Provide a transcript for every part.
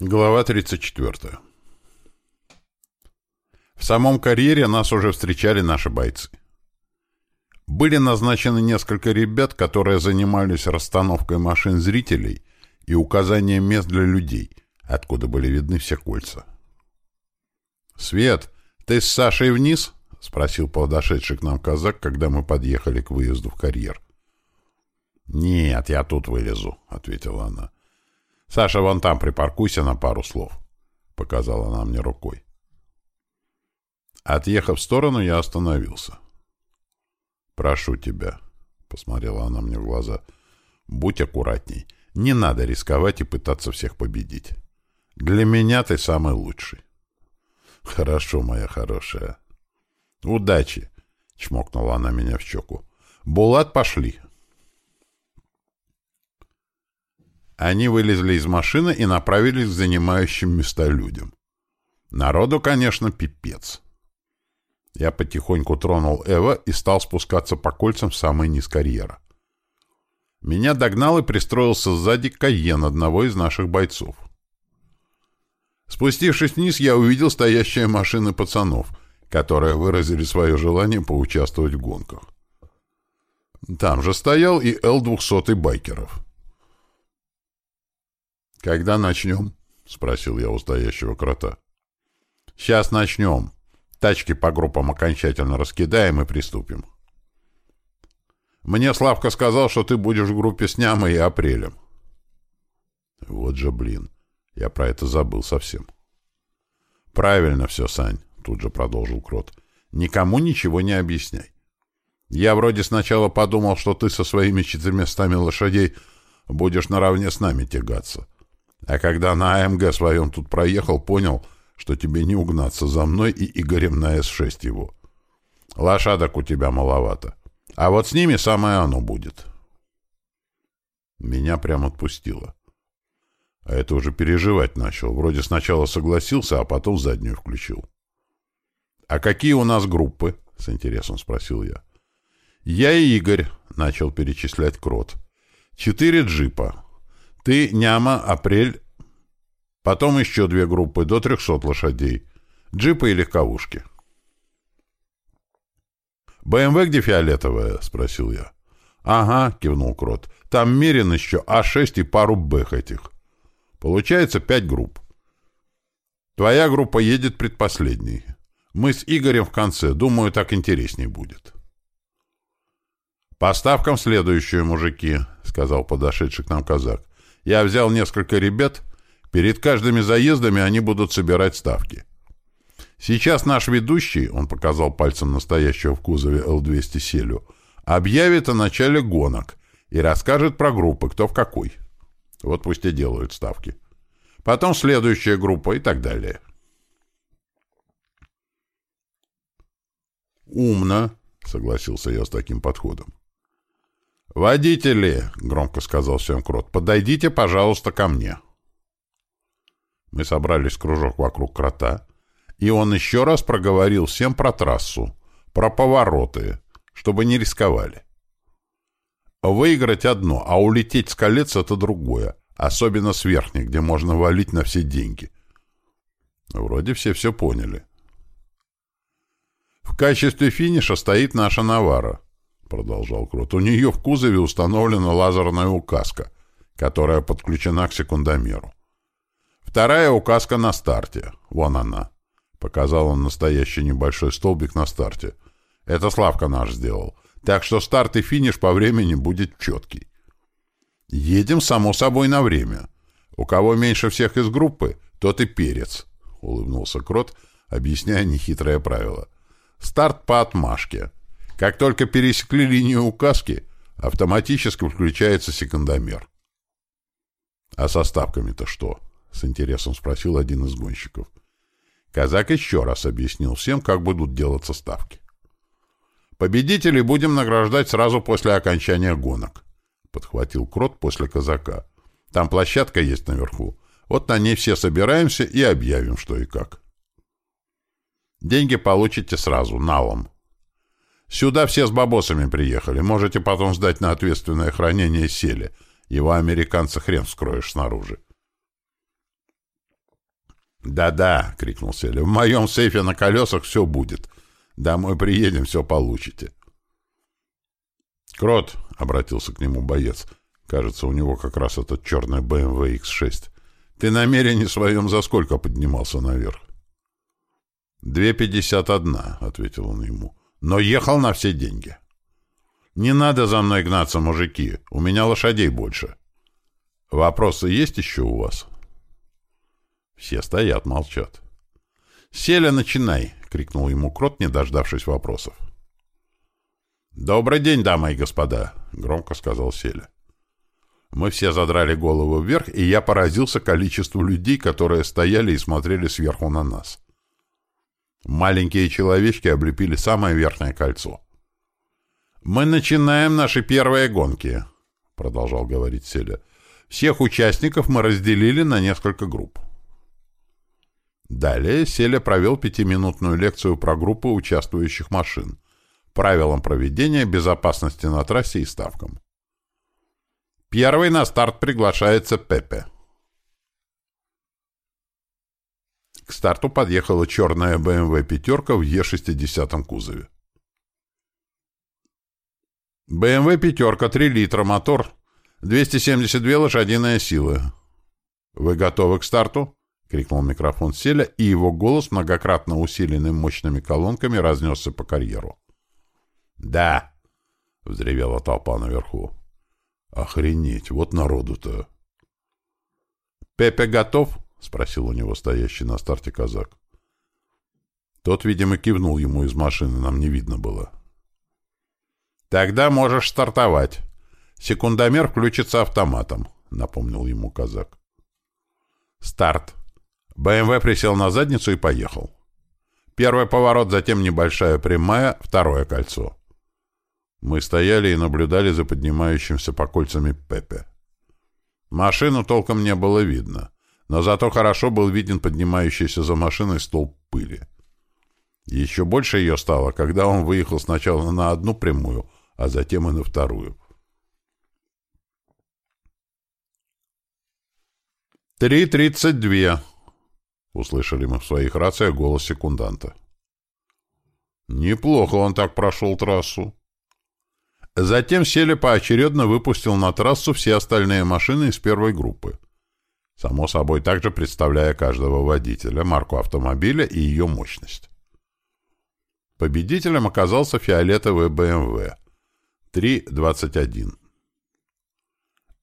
Глава 34. В самом карьере нас уже встречали наши бойцы. Были назначены несколько ребят, которые занимались расстановкой машин зрителей и указанием мест для людей, откуда были видны все кольца. «Свет, ты с Сашей вниз?» — спросил подошедший к нам казак, когда мы подъехали к выезду в карьер. «Нет, я тут вылезу», — ответила она. «Саша, вон там припаркуйся на пару слов», — показала она мне рукой. Отъехав в сторону, я остановился. «Прошу тебя», — посмотрела она мне в глаза, — «будь аккуратней. Не надо рисковать и пытаться всех победить. Для меня ты самый лучший». «Хорошо, моя хорошая». «Удачи», — чмокнула она меня в щеку. «Булат, пошли». Они вылезли из машины и направились к занимающим места людям. Народу, конечно, пипец. Я потихоньку тронул Эва и стал спускаться по кольцам в самый низ карьера. Меня догнал и пристроился сзади Кайен одного из наших бойцов. Спустившись вниз, я увидел стоящие машины пацанов, которые выразили свое желание поучаствовать в гонках. Там же стоял и Л-200 байкеров. «Когда начнем?» — спросил я у стоящего крота. «Сейчас начнем. Тачки по группам окончательно раскидаем и приступим». «Мне Славка сказал, что ты будешь в группе с Нямой и Апрелем». «Вот же блин. Я про это забыл совсем». «Правильно все, Сань», — тут же продолжил Крот. «Никому ничего не объясняй. Я вроде сначала подумал, что ты со своими четырьмястами лошадей будешь наравне с нами тягаться». А когда на АМГ своем тут проехал, понял, что тебе не угнаться за мной и Игорем на С-6 его. Лошадок у тебя маловато. А вот с ними самое оно будет. Меня прям отпустило. А это уже переживать начал. Вроде сначала согласился, а потом заднюю включил. «А какие у нас группы?» — с интересом спросил я. «Я и Игорь», — начал перечислять Крот. «Четыре джипа. Ты, Няма, Апрель. Потом еще две группы, до трехсот лошадей. Джипы и легковушки. «БМВ где фиолетовая?» — спросил я. «Ага», — кивнул Крот. «Там мерен еще А6 и пару бэх этих. Получается пять групп. Твоя группа едет предпоследней. Мы с Игорем в конце. Думаю, так интересней будет». «Поставкам следующую, мужики», — сказал подошедший к нам казак. Я взял несколько ребят. Перед каждыми заездами они будут собирать ставки. Сейчас наш ведущий, он показал пальцем настоящего в кузове Л-200 Селю, объявит о начале гонок и расскажет про группы, кто в какой. Вот пусть и делают ставки. Потом следующая группа и так далее. «Умно», — согласился я с таким подходом. «Водители!» — громко сказал всем Крот. «Подойдите, пожалуйста, ко мне». Мы собрались в кружок вокруг крота, и он еще раз проговорил всем про трассу, про повороты, чтобы не рисковали. Выиграть одно, а улететь с колец — это другое, особенно с верхней, где можно валить на все деньги. Вроде все все поняли. В качестве финиша стоит наша Навара —— продолжал Крот. «У нее в кузове установлена лазерная указка, которая подключена к секундомеру. Вторая указка на старте. Вон она». Показал он настоящий небольшой столбик на старте. «Это Славка наш сделал. Так что старт и финиш по времени будет четкий. Едем, само собой, на время. У кого меньше всех из группы, тот и перец», — улыбнулся Крот, объясняя нехитрое правило. «Старт по отмашке». Как только пересекли линию указки, автоматически включается секундомер. «А со ставками-то что?» — с интересом спросил один из гонщиков. Казак еще раз объяснил всем, как будут делаться ставки. «Победителей будем награждать сразу после окончания гонок», — подхватил Крот после казака. «Там площадка есть наверху. Вот на ней все собираемся и объявим, что и как». «Деньги получите сразу, налом», Сюда все с бабосами приехали. Можете потом сдать на ответственное хранение сели. Его американца хрен вскроешь снаружи. «Да-да», — крикнул Селя, — «в моем сейфе на колесах все будет. Домой приедем, все получите». «Крот», — обратился к нему боец, — кажется, у него как раз этот черный BMW X6, — «ты намерение своем за сколько поднимался наверх?» «Две пятьдесят одна», — ответил он ему, — «но ехал на все деньги». «Не надо за мной гнаться, мужики, у меня лошадей больше». «Вопросы есть еще у вас?» Все стоят, молчат. «Селя, начинай!» — крикнул ему Крот, не дождавшись вопросов. «Добрый день, дамы и господа!» — громко сказал Селя. Мы все задрали голову вверх, и я поразился количеству людей, которые стояли и смотрели сверху на нас. Маленькие человечки облепили самое верхнее кольцо. «Мы начинаем наши первые гонки», — продолжал говорить Селя. «Всех участников мы разделили на несколько групп. Далее Селя провел пятиминутную лекцию про группы участвующих машин, правилам проведения безопасности на трассе и ставкам. Первый на старт приглашается Пепе. К старту подъехала черная BMW «пятерка» в Е60 кузове. BMW «пятерка», 3 литра, мотор, 272 лошадиные силы. Вы готовы к старту? — крикнул микрофон Селя, и его голос, многократно усиленным мощными колонками, разнесся по карьеру. «Да!» — взревела толпа наверху. «Охренеть! Вот народу-то!» «Пепе готов?» — спросил у него стоящий на старте казак. Тот, видимо, кивнул ему из машины, нам не видно было. «Тогда можешь стартовать. Секундомер включится автоматом», — напомнил ему казак. «Старт!» БМВ присел на задницу и поехал. Первый поворот, затем небольшая прямая, второе кольцо. Мы стояли и наблюдали за поднимающимся по кольцами Пепе. Машину толком не было видно, но зато хорошо был виден поднимающийся за машиной столб пыли. Еще больше ее стало, когда он выехал сначала на одну прямую, а затем и на вторую. «Три тридцать две», Услышали мы в своих рациях голос секунданта. Неплохо он так прошел трассу. Затем Селя поочередно выпустил на трассу все остальные машины из первой группы. Само собой, также представляя каждого водителя, марку автомобиля и ее мощность. Победителем оказался фиолетовый BMW 321.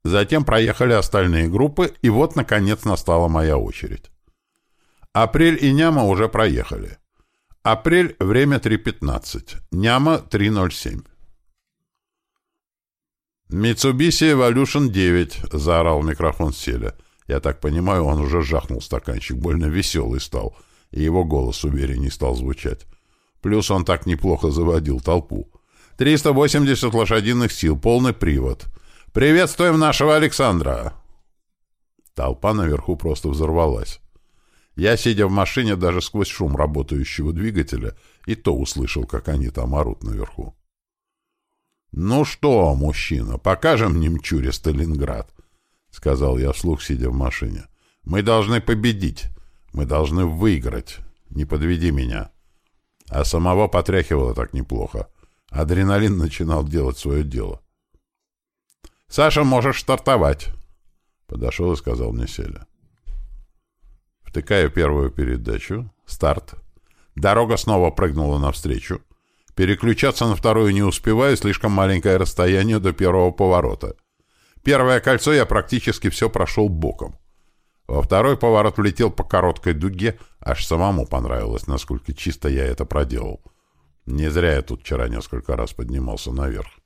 Затем проехали остальные группы, и вот, наконец, настала моя очередь. Апрель и Няма уже проехали. Апрель — время 3.15. Няма — 3.07. «Митсубиси Evolution 9», — заорал микрофон Селя. Я так понимаю, он уже жахнул стаканчик, больно веселый стал, и его голос уверенней стал звучать. Плюс он так неплохо заводил толпу. «380 лошадиных сил, полный привод. Приветствуем нашего Александра!» Толпа наверху просто взорвалась. Я, сидя в машине, даже сквозь шум работающего двигателя, и то услышал, как они там орут наверху. «Ну что, мужчина, покажем немчуре Сталинград», — сказал я вслух, сидя в машине. «Мы должны победить. Мы должны выиграть. Не подведи меня». А самого потряхивало так неплохо. Адреналин начинал делать свое дело. «Саша, можешь стартовать», — подошел и сказал мне Селя. Втыкаю первую передачу. Старт. Дорога снова прыгнула навстречу. Переключаться на вторую не успеваю, слишком маленькое расстояние до первого поворота. Первое кольцо я практически все прошел боком. Во второй поворот влетел по короткой дуге, аж самому понравилось, насколько чисто я это проделал. Не зря я тут вчера несколько раз поднимался наверх.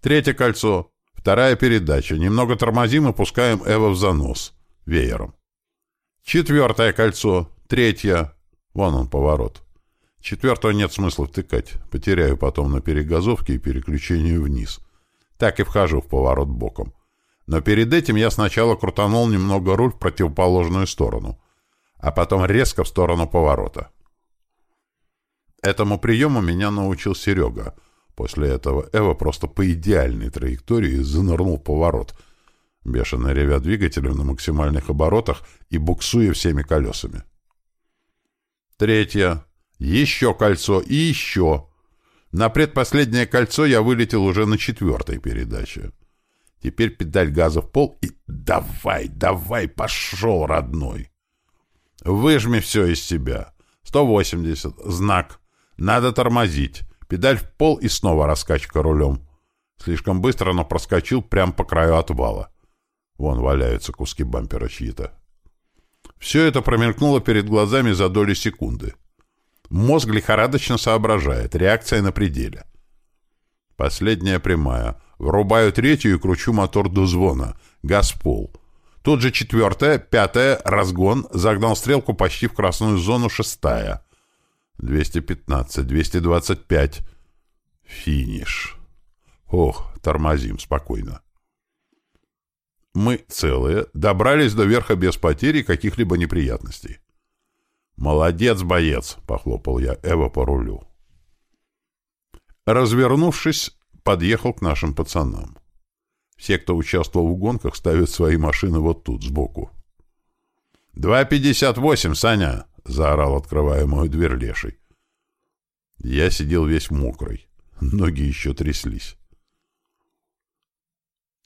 Третье кольцо. Вторая передача. Немного тормозим и пускаем Эва в занос. Веером. Четвертое кольцо. Третье. Вон он, поворот. Четвертого нет смысла втыкать. Потеряю потом на перегазовке и переключении вниз. Так и вхожу в поворот боком. Но перед этим я сначала крутанул немного руль в противоположную сторону, а потом резко в сторону поворота. Этому приему меня научил Серега. После этого Эва просто по идеальной траектории занырнул в поворот. бешено ревя двигателем на максимальных оборотах и буксуя всеми колесами. Третье. Еще кольцо и еще. На предпоследнее кольцо я вылетел уже на четвертой передаче. Теперь педаль газа в пол и давай, давай, пошел, родной. Выжми все из себя. 180. Знак. Надо тормозить. Педаль в пол и снова раскачка рулем. Слишком быстро, но проскочил прямо по краю отвала. Вон валяются куски бампера чьи-то. Все это промелькнуло перед глазами за доли секунды. Мозг лихорадочно соображает, реакция на пределе. Последняя прямая. Врубаю третью и кручу мотор до звона. Газ пол. Тут же четвертая, пятая, разгон, загнал стрелку почти в красную зону, шестая. 215, 225. Финиш. Ох, тормозим спокойно. Мы целые, добрались до верха без потери каких-либо неприятностей. «Молодец, боец!» — похлопал я Эва по рулю. Развернувшись, подъехал к нашим пацанам. Все, кто участвовал в гонках, ставят свои машины вот тут, сбоку. «Два пятьдесят восемь, Саня!» — заорал, открывая мою дверь леший. Я сидел весь мокрый. Ноги еще тряслись.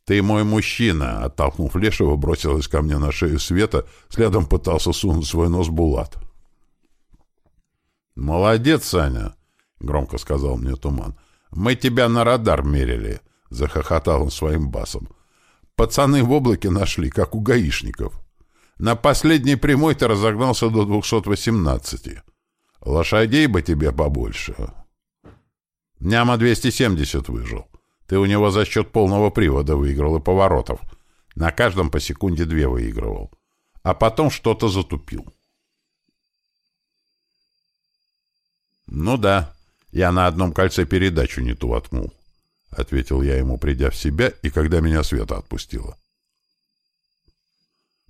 «Ты мой мужчина!» — оттолкнув Лешего, бросилась ко мне на шею Света, следом пытался сунуть свой нос Булат. «Молодец, Саня!» — громко сказал мне Туман. «Мы тебя на радар мерили!» — захохотал он своим басом. «Пацаны в облаке нашли, как у гаишников. На последней прямой ты разогнался до 218. Лошадей бы тебе побольше!» «Няма 270 выжил. Ты у него за счет полного привода выиграл и поворотов. На каждом по секунде две выигрывал. А потом что-то затупил. «Ну да, я на одном кольце передачу не ту воткнул», — ответил я ему, придя в себя, и когда меня Света отпустила.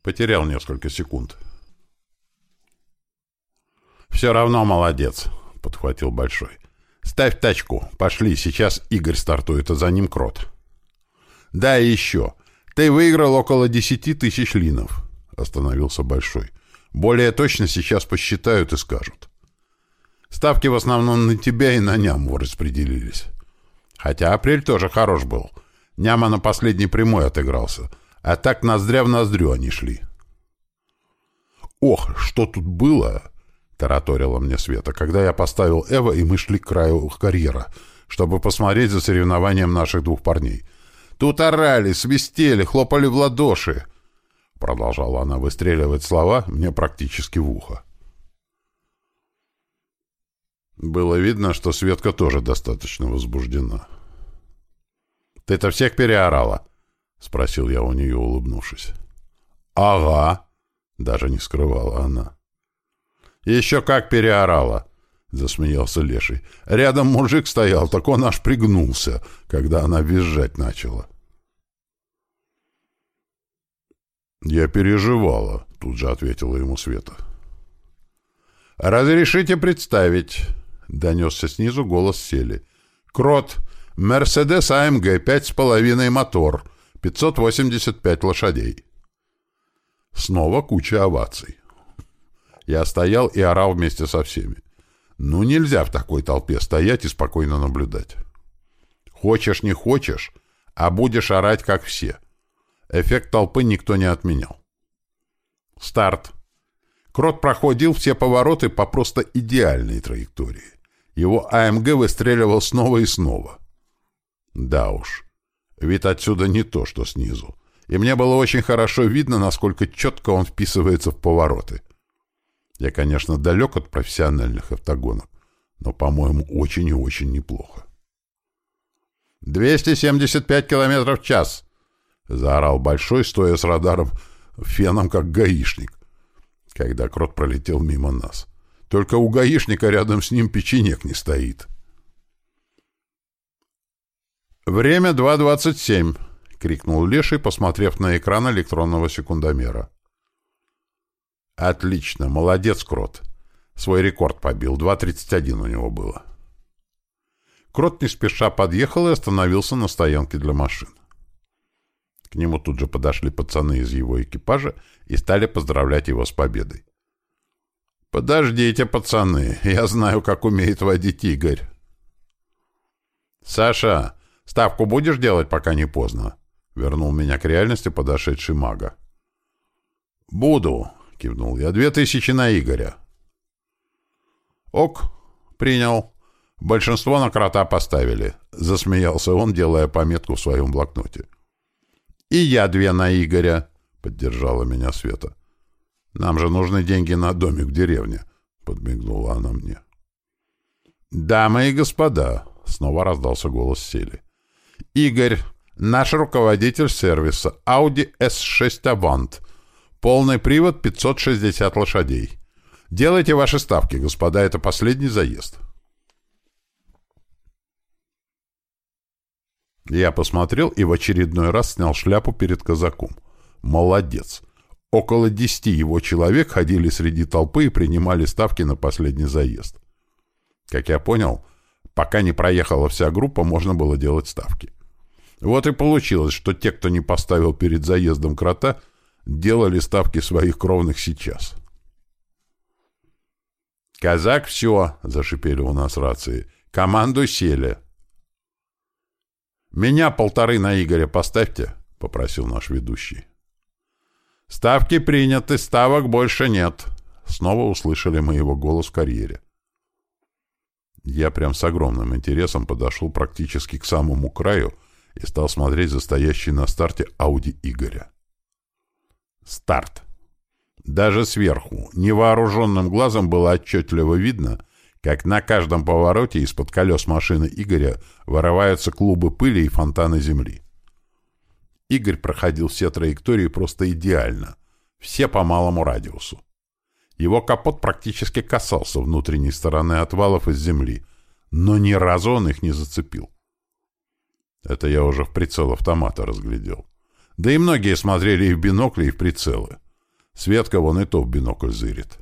Потерял несколько секунд. «Все равно молодец», — подхватил Большой. «Ставь тачку. Пошли, сейчас Игорь стартует, а за ним Крот». «Да, и еще. Ты выиграл около десяти тысяч линов», — остановился Большой. «Более точно сейчас посчитают и скажут». Ставки в основном на тебя и на няму распределились. Хотя апрель тоже хорош был. Няма на последней прямой отыгрался. А так ноздря в ноздрю они шли. «Ох, что тут было!» — тараторила мне Света, когда я поставил Эва, и мы шли к краю карьера, чтобы посмотреть за соревнованием наших двух парней. «Тут орали, свистели, хлопали в ладоши!» Продолжала она выстреливать слова мне практически в ухо. Было видно, что Светка тоже достаточно возбуждена. «Ты-то всех переорала?» — спросил я у нее, улыбнувшись. «Ага», — даже не скрывала она. «Еще как переорала!» — засмеялся Леший. «Рядом мужик стоял, так он аж пригнулся, когда она визжать начала». «Я переживала», — тут же ответила ему Света. «Разрешите представить...» — донесся снизу голос Сели. «Крот! Мерседес АМГ, пять с половиной мотор, 585 лошадей». Снова куча оваций. Я стоял и орал вместе со всеми. Ну, нельзя в такой толпе стоять и спокойно наблюдать. Хочешь, не хочешь, а будешь орать, как все. Эффект толпы никто не отменял. Старт. Крот проходил все повороты по просто идеальной траектории. Его АМГ выстреливал снова и снова. Да уж, вид отсюда не то, что снизу. И мне было очень хорошо видно, насколько четко он вписывается в повороты. Я, конечно, далек от профессиональных автогонов, но, по-моему, очень и очень неплохо. «275 километров в час!» — заорал Большой, стоя с радаром феном, как гаишник, когда крот пролетел мимо нас. Только у гаишника рядом с ним печенек не стоит. «Время 2.27», — крикнул Леший, посмотрев на экран электронного секундомера. «Отлично, молодец, Крот. Свой рекорд побил, 2.31 у него было». Крот не спеша подъехал и остановился на стоянке для машин. К нему тут же подошли пацаны из его экипажа и стали поздравлять его с победой. «Подождите, пацаны, я знаю, как умеет водить Игорь». «Саша, ставку будешь делать, пока не поздно?» — вернул меня к реальности подошедший мага. «Буду», — кивнул я, — «две тысячи на Игоря». «Ок, принял. Большинство на крота поставили», — засмеялся он, делая пометку в своем блокноте. «И я две на Игоря», — поддержала меня Света. «Нам же нужны деньги на домик в деревне», — подмигнула она мне. «Дамы и господа», — снова раздался голос Сели. «Игорь, наш руководитель сервиса Audi S6 Avant. Полный привод 560 лошадей. Делайте ваши ставки, господа, это последний заезд». Я посмотрел и в очередной раз снял шляпу перед казаком. Молодец. Около десяти его человек ходили среди толпы и принимали ставки на последний заезд. Как я понял, пока не проехала вся группа, можно было делать ставки. Вот и получилось, что те, кто не поставил перед заездом крота, делали ставки своих кровных сейчас. «Казак, все!» — зашипели у нас рации. «Команду сели!» «Меня полторы на Игоря поставьте», — попросил наш ведущий. «Ставки приняты, ставок больше нет», — снова услышали мы его голос в карьере. Я прям с огромным интересом подошел практически к самому краю и стал смотреть за стоящий на старте Ауди Игоря. Старт. Даже сверху, невооруженным глазом было отчетливо видно, как на каждом повороте из-под колес машины Игоря вырываются клубы пыли и фонтаны земли. Игорь проходил все траектории просто идеально, все по малому радиусу. Его капот практически касался внутренней стороны отвалов из земли, но ни разу он их не зацепил. Это я уже в прицел автомата разглядел. Да и многие смотрели и в бинокли, и в прицелы. Светка вон и то в бинокль зырит.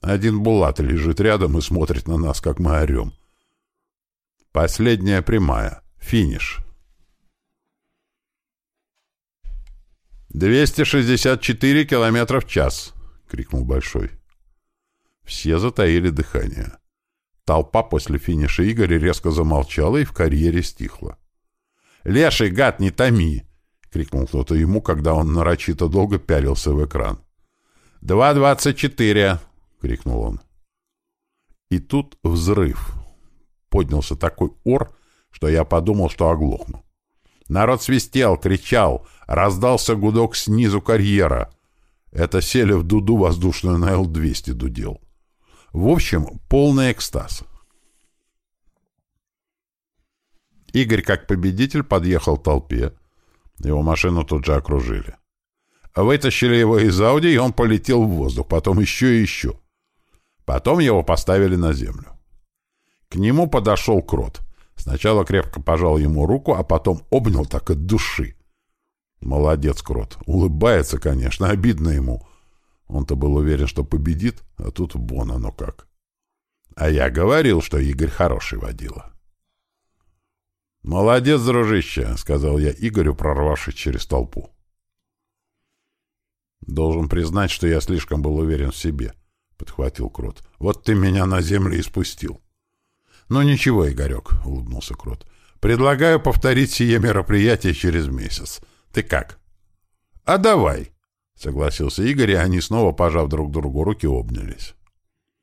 Один Булат лежит рядом и смотрит на нас, как мы орем. Последняя прямая. Финиш. 264 километра в час!» — крикнул Большой. Все затаили дыхание. Толпа после финиша Игоря резко замолчала и в карьере стихла. «Леший, гад, не томи!» — крикнул кто-то ему, когда он нарочито долго пялился в экран. «Два двадцать четыре!» крикнул он. И тут взрыв. Поднялся такой ор, что я подумал, что оглохну. Народ свистел, кричал, раздался гудок снизу карьера. Это сели в дуду воздушную на Л-200 дудел. В общем, полный экстаз. Игорь, как победитель, подъехал к толпе. Его машину тут же окружили. Вытащили его из Ауди, и он полетел в воздух, потом еще и еще. Потом его поставили на землю. К нему подошел крот. Сначала крепко пожал ему руку, а потом обнял так от души. Молодец, крот. Улыбается, конечно, обидно ему. Он-то был уверен, что победит, а тут вон оно как. А я говорил, что Игорь хороший водила. «Молодец, дружище», — сказал я Игорю, прорвавшись через толпу. Должен признать, что я слишком был уверен в себе. — подхватил Крот. — Вот ты меня на землю и спустил. — Ну ничего, Игорек, — улыбнулся Крот. — Предлагаю повторить сие мероприятие через месяц. Ты как? — А давай, — согласился Игорь, и они снова, пожав друг другу руки, обнялись.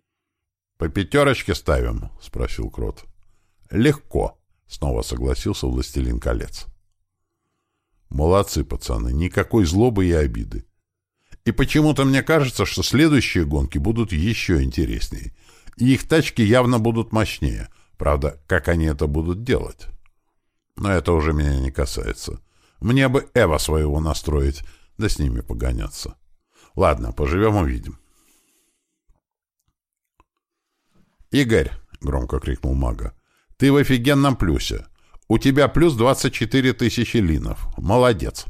— По пятерочке ставим? — спросил Крот. — Легко, — снова согласился Властелин колец. — Молодцы, пацаны, никакой злобы и обиды. И почему-то мне кажется, что следующие гонки будут еще интереснее. И их тачки явно будут мощнее. Правда, как они это будут делать? Но это уже меня не касается. Мне бы Эва своего настроить, да с ними погоняться. Ладно, поживем увидим. «Игорь!» — громко крикнул мага. «Ты в офигенном плюсе. У тебя плюс 24 тысячи линов. Молодец!»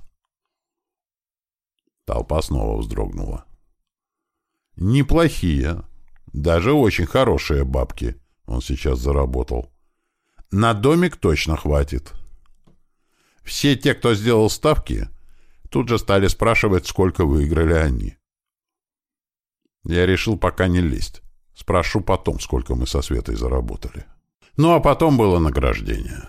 Толпа снова вздрогнула. «Неплохие. Даже очень хорошие бабки. Он сейчас заработал. На домик точно хватит. Все те, кто сделал ставки, тут же стали спрашивать, сколько выиграли они. Я решил пока не лезть. Спрошу потом, сколько мы со Светой заработали. Ну, а потом было награждение.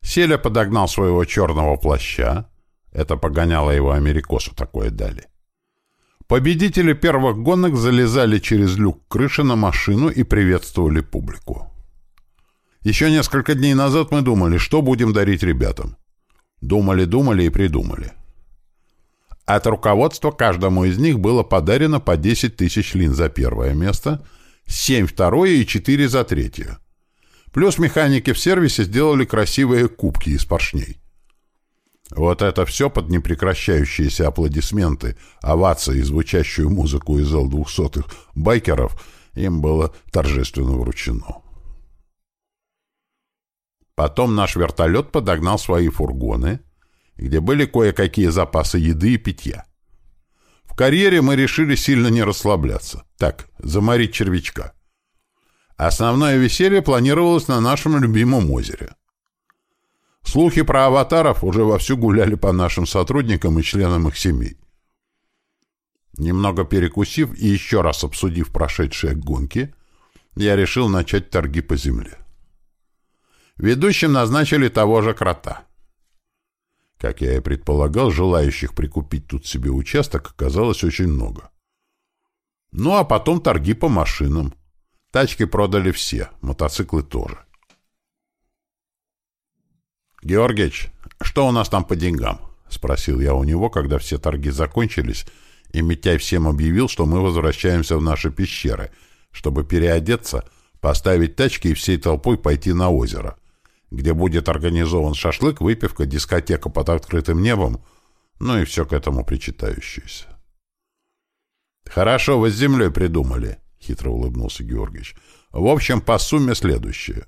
Селя подогнал своего черного плаща. Это погоняло его америкосу такое дали. Победители первых гонок залезали через люк крыши на машину и приветствовали публику. Еще несколько дней назад мы думали, что будем дарить ребятам. Думали-думали и придумали. От руководства каждому из них было подарено по 10 тысяч лин за первое место, 7 второе и 4 за третье. Плюс механики в сервисе сделали красивые кубки из поршней. Вот это все под непрекращающиеся аплодисменты, овации и звучащую музыку из Л-200 байкеров им было торжественно вручено. Потом наш вертолет подогнал свои фургоны, где были кое-какие запасы еды и питья. В карьере мы решили сильно не расслабляться. Так, заморить червячка. Основное веселье планировалось на нашем любимом озере. Слухи про аватаров уже вовсю гуляли по нашим сотрудникам и членам их семей. Немного перекусив и еще раз обсудив прошедшие гонки, я решил начать торги по земле. Ведущим назначили того же крота. Как я и предполагал, желающих прикупить тут себе участок оказалось очень много. Ну а потом торги по машинам. Тачки продали все, мотоциклы тоже. «Георгич, что у нас там по деньгам?» — спросил я у него, когда все торги закончились, и Митяй всем объявил, что мы возвращаемся в наши пещеры, чтобы переодеться, поставить тачки и всей толпой пойти на озеро, где будет организован шашлык, выпивка, дискотека под открытым небом, ну и все к этому причитающееся. «Хорошо, вы с землей придумали», — хитро улыбнулся Георгиевич. «В общем, по сумме следующее.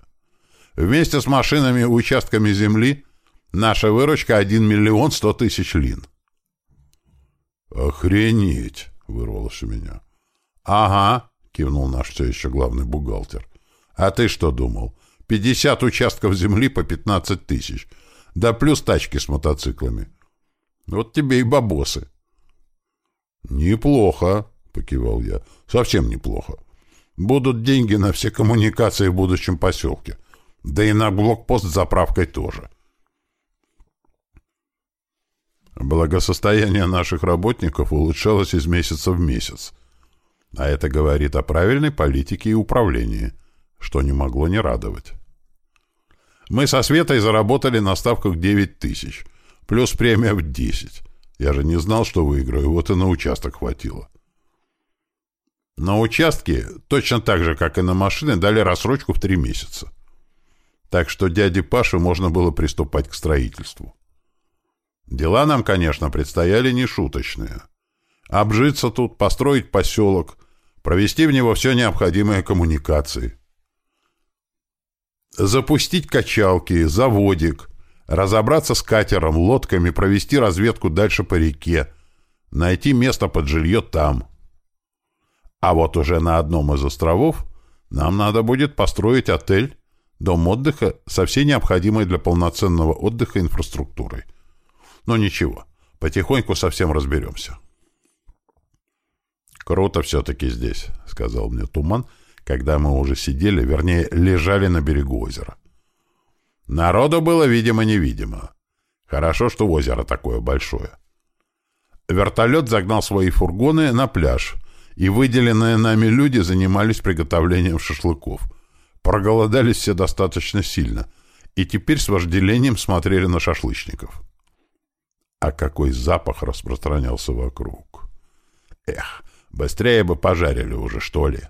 Вместе с машинами и участками земли наша выручка 1 миллион 100 тысяч лин». «Охренеть!» — вырвалось у меня. «Ага», — кивнул наш все еще главный бухгалтер. «А ты что думал? 50 участков земли по 15 тысяч. Да плюс тачки с мотоциклами. Вот тебе и бабосы. «Неплохо», — покивал я. «Совсем неплохо. Будут деньги на все коммуникации в будущем поселке. Да и на блокпост с заправкой тоже». Благосостояние наших работников улучшалось из месяца в месяц. А это говорит о правильной политике и управлении, что не могло не радовать. Мы со Светой заработали на ставках 9 тысяч, плюс премия в 10. Я же не знал, что выиграю, вот и на участок хватило. На участке, точно так же, как и на машины, дали рассрочку в 3 месяца. Так что дяде Паше можно было приступать к строительству. Дела нам, конечно, предстояли нешуточные. Обжиться тут, построить поселок, провести в него все необходимые коммуникации запустить качалки, заводик, разобраться с катером, лодками, провести разведку дальше по реке, найти место под жилье там. А вот уже на одном из островов нам надо будет построить отель, дом отдыха со всей необходимой для полноценного отдыха инфраструктурой. Но ничего, потихоньку совсем разберемся. «Круто все-таки здесь», — сказал мне Туман, — когда мы уже сидели, вернее, лежали на берегу озера. Народу было видимо-невидимо. Хорошо, что озеро такое большое. Вертолет загнал свои фургоны на пляж, и выделенные нами люди занимались приготовлением шашлыков. Проголодались все достаточно сильно, и теперь с вожделением смотрели на шашлычников. А какой запах распространялся вокруг! Эх, быстрее бы пожарили уже, что ли!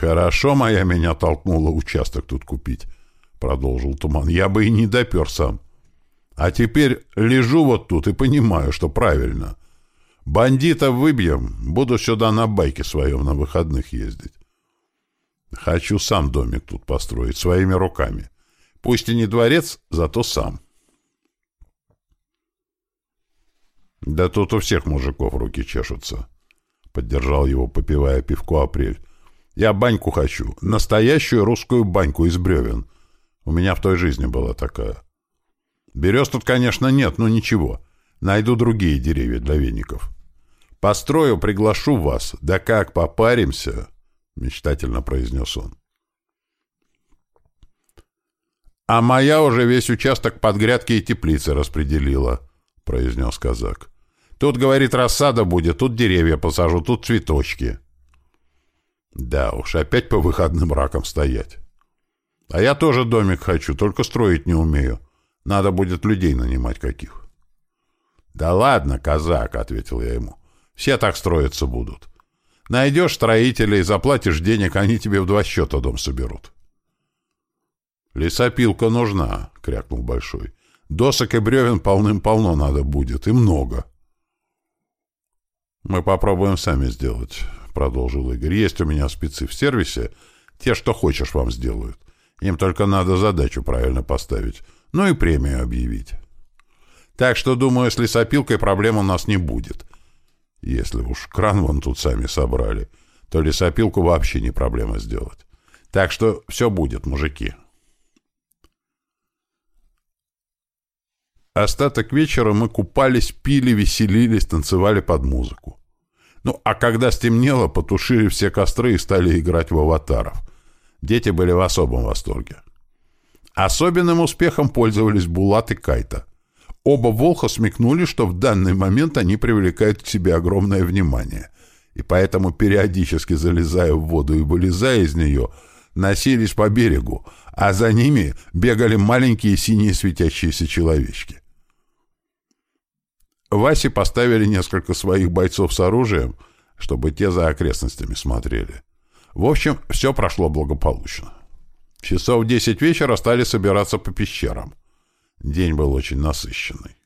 «Хорошо моя меня толкнула участок тут купить», — продолжил Туман. «Я бы и не допер сам. А теперь лежу вот тут и понимаю, что правильно. Бандитов выбьем, буду сюда на байке своем на выходных ездить. Хочу сам домик тут построить, своими руками. Пусть и не дворец, зато сам». «Да тут у всех мужиков руки чешутся», — поддержал его, попивая пивко апрель. Я баньку хочу. Настоящую русскую баньку из бревен. У меня в той жизни была такая. Берез тут, конечно, нет, но ничего. Найду другие деревья для веников. Построю, приглашу вас. Да как попаримся, — мечтательно произнес он. «А моя уже весь участок под грядки и теплицы распределила», — произнес казак. «Тут, говорит, рассада будет, тут деревья посажу, тут цветочки». «Да уж, опять по выходным раком стоять». «А я тоже домик хочу, только строить не умею. Надо будет людей нанимать каких». «Да ладно, казак», — ответил я ему. «Все так строиться будут. Найдешь строителей, заплатишь денег, они тебе в два счета дом соберут». «Лесопилка нужна», — крякнул Большой. «Досок и бревен полным-полно надо будет, и много». «Мы попробуем сами сделать», — продолжил Игорь. «Есть у меня спецы в сервисе. Те, что хочешь, вам сделают. Им только надо задачу правильно поставить. Ну и премию объявить. Так что, думаю, с лесопилкой проблем у нас не будет. Если уж кран вон тут сами собрали, то лесопилку вообще не проблема сделать. Так что все будет, мужики». Остаток вечера мы купались, пили, веселились, танцевали под музыку. Ну, а когда стемнело, потушили все костры и стали играть в аватаров. Дети были в особом восторге. Особенным успехом пользовались Булат и Кайта. Оба волха смекнули, что в данный момент они привлекают к себе огромное внимание, и поэтому, периодически залезая в воду и вылезая из нее, носились по берегу, а за ними бегали маленькие синие светящиеся человечки. Васе поставили несколько своих бойцов с оружием, чтобы те за окрестностями смотрели. В общем, все прошло благополучно. Часов десять вечера стали собираться по пещерам. День был очень насыщенный.